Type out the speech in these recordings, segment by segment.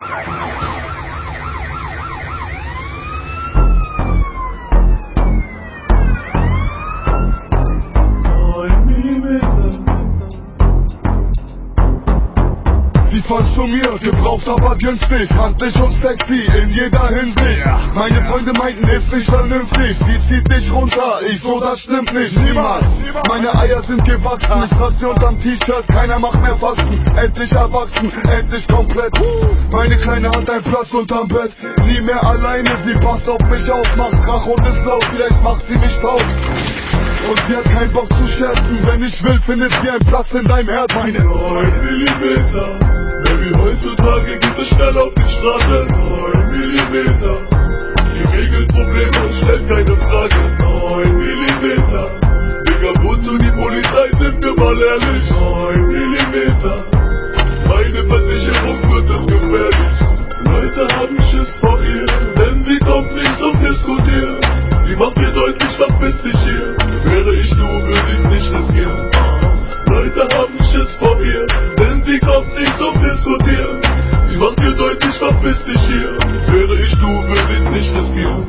Thank you. Sie konsumiert, gebraucht aber günstig, handlich und sexy in jeder Hinsicht. Meine Freunde meinten, ist nicht vernünftig, sie zieht dich runter, ich so, das stimmt nicht, niemals. Meine Eier sind gewachsen, ich trage sie unterm T-Shirt, keiner macht mehr Fasten. Endlich erwachsen, endlich komplett. Meine Kleine hat einen Platz unterm Bett, nie mehr alleine, sie passt auf mich auf, macht Krach und ist laut, vielleicht macht sie mich taub. Und sie hat keinen Bock zu scherzen, wenn ich will, findet sie einen Platz in deinem Herd, meine 9 Millimeter. Baby, heutzutage geht es schnell auf die Straße. 9 Millimeter. Sie regelt Probleme und stellt keine Frage. 9 Millimeter. Digga, wozu die Polizei, sind wir mal ehrlich. 9 Millimeter. Meine Versicherung wird es gefährlich. Leute haben Schiss vor ihr, denn sie kommt nicht zum Diskutieren. Sie macht mir deutlich, verpiss dich hier. Wäre ich du, würde ich's nicht riskieren. Leute haben Schiss vor ihr, denn sie kommt nicht zum Diskutieren. Sie macht mir deutlich, verpiss dich hier. Wäre ich du, würde ich's nicht riskieren.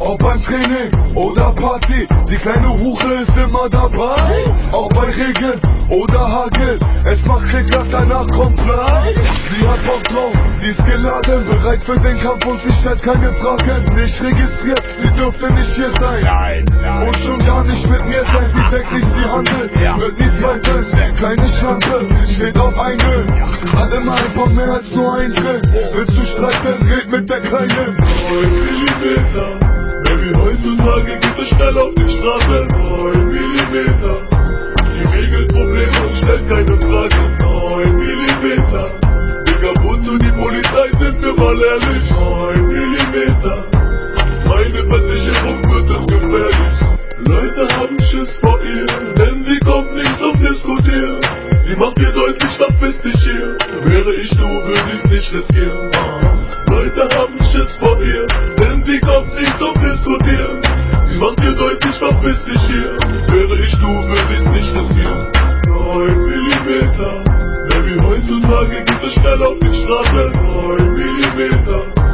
Ob beim Training oder Party, die kleine Hure ist immer dabei. Auch bei Regen oder Hagel, es macht Klick, danach kommt Blei. Ist geladen, bereit für den Kampf und sie stellt keine Fragen. Nicht registriert, sie dürfte nicht hier sein. Und schon gar nicht mit mir sein, sie täglich sie handelt, wird nie zweifeln. Kleine Schlampe, steht auf eine, hat immer einfach mehr als nur ein Grill. Willst du streiten, red mit der Kleinen. 9 Millimeter. Baby, heutzutage geht es schnell auf die Straße. 9 Millimeter. Sie regelt Probleme und stellt keine Frage. Ehrlich. 9 Millimeter. Meine Versicherung wird es gefährlich. Leute haben Schiss vor ihr, denn sie kommt nicht zum Diskutieren. Sie macht dir deutlich, verpiss dich hier. Wäre ich du, würde ich's nicht riskieren. Leute haben Schiss vor ihr, denn sie kommt nicht zum Diskutieren. Sie macht dir deutlich, verpiss dich hier. Wäre ich du, würde ich's nicht riskieren. 9 Millimeter. Baby, heutzutage geht es schnell auf die Straße. 9